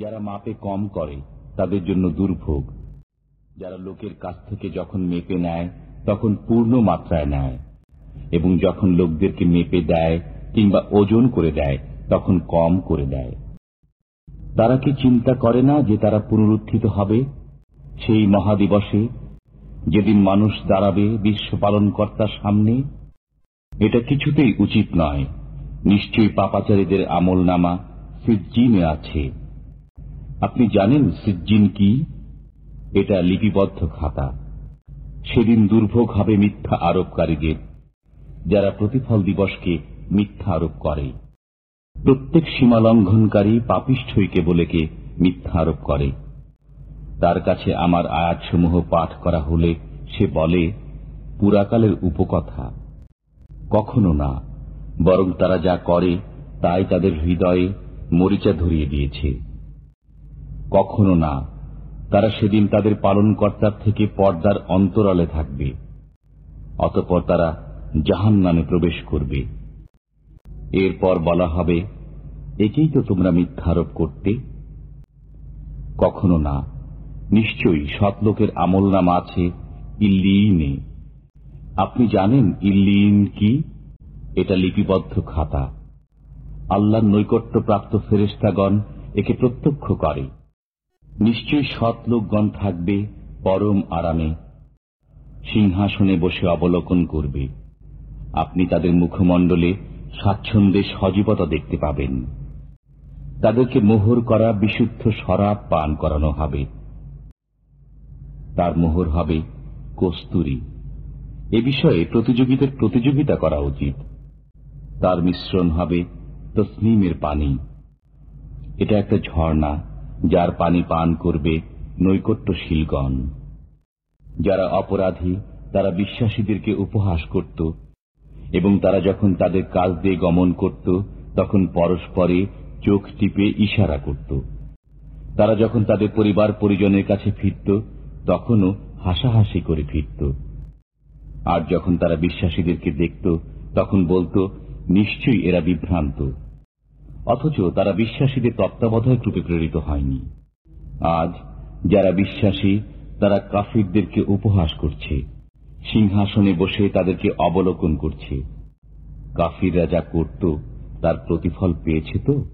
যারা মাপে কম করে, তাদের জন্য দুর্ভোগ। যারা লোকের কাছ থেকে যখন মেপে নেয়, তখন পূর্ণ মাত্রায় নেয়। এবং যখন লোকদেরকে মেপে দেয় কিংবা ওজন করে দেয়, তখন কম করে দেয়। তারা কি চিন্তা করে না যে তারা পুনরুত্থিত হবে? সেই মহাদিবসে যেদিন মানুষ দাঁড়াবে বিশ্ব পালনকর্তার সামনে, এটা কিছুতেই উচিত নয়। নিশ্চয়ই পাপাচারীদের আমল নামা সিজ্জিনে আছে। আপনি জানেন সিজ্জিন কি? এটা লিপিবদ্ধ খাতা। সেদিন দুর্ভোগ হবে মিথ্যা আরোপকারীদের, যারা প্রতিফল দিবসকে মিথ্যা আরোপ করে। প্রত্যেক সীমা লঙ্ঘনকারী পাপিষ্ঠইকে বলেকে মিথ্যা আরোপ করে। তার কাছে আমার আয়াতসমূহ পাঠ করা হলে সে বলে, পুরাকালের উপকথা। কখনো না, বরং তারা যা করে তাই তাদের হৃদয়ে মরিচা ধরিয়ে দিয়েছে। কখনো না। তারা সেদিন তাদের পালনকর্তার থেকে পর্দার অন্তরালে থাকবে। অতপর তারা জাহান নামে প্রবেশ করবে। এরপর বলা হবে, একেই তো তোমরা মিথ্যারোপ করতে? কখনো না। নিশ্চয়ই সৎলোকের আমল নাম আছে ইল্লিনে আপনি জানেন ইল্লিন কি? এটা লিপিবদ্ধ খাতা। আল্লাহর নৈকট্যপ্রাপ্ত ফেরেস্তাগণ একে প্রত্যক্ষ করে। নিশ্চয়ই সৎ লোকগণ থাকবে, পরম আরামে। সিংহাসনে বসে অবলোকন করবে। আপনি তাদের মুখমণ্ডলে স্বাচ্ছন্দ্যে সজীবতা দেখতে পাবেন। তাদেরকে মোহর করা বিশুদ্ধ শরাব পান করানো হবে। তার মোহর হবে কস্তুরি। এ বিষয়ে প্রতিযোগীদের প্রতিযোগিতা করা উচিত। তার মিশ্রণ হবে তসনিমের পানি। এটা একটা ঝর্ণা। যার পানি পান করবে নৈকট্যশীলগণ। যারা অপরাধী, তারা বিশ্বাসীদেরকে উপহাস করত, এবং তারা যখন তাদের কাজ দিয়ে গমন করত, তখন পরস্পরে চোখ টিপে ইশারা করত। তারা যখন তাদের পরিবার পরিজনের কাছে ফিরত, তখনও হাসাহাসি করে ফিরত। আর যখন তারা বিশ্বাসীদেরকে দেখত, তখন বলতো, নিশ্চয়ই এরা বিভ্রান্ত। অথচ তারা বিশ্বাসীদের তত্ত্বাবধায়ক রূপে প্রেরিত হয়নি। আজ যারা বিশ্বাসী, তারা কাফিরদেরকে উপহাস করছে। সিংহাসনে বসে তাদেরকে অবলোকন করছে। কাফিররা যা করত, তার প্রতিফল পেয়েছে তো?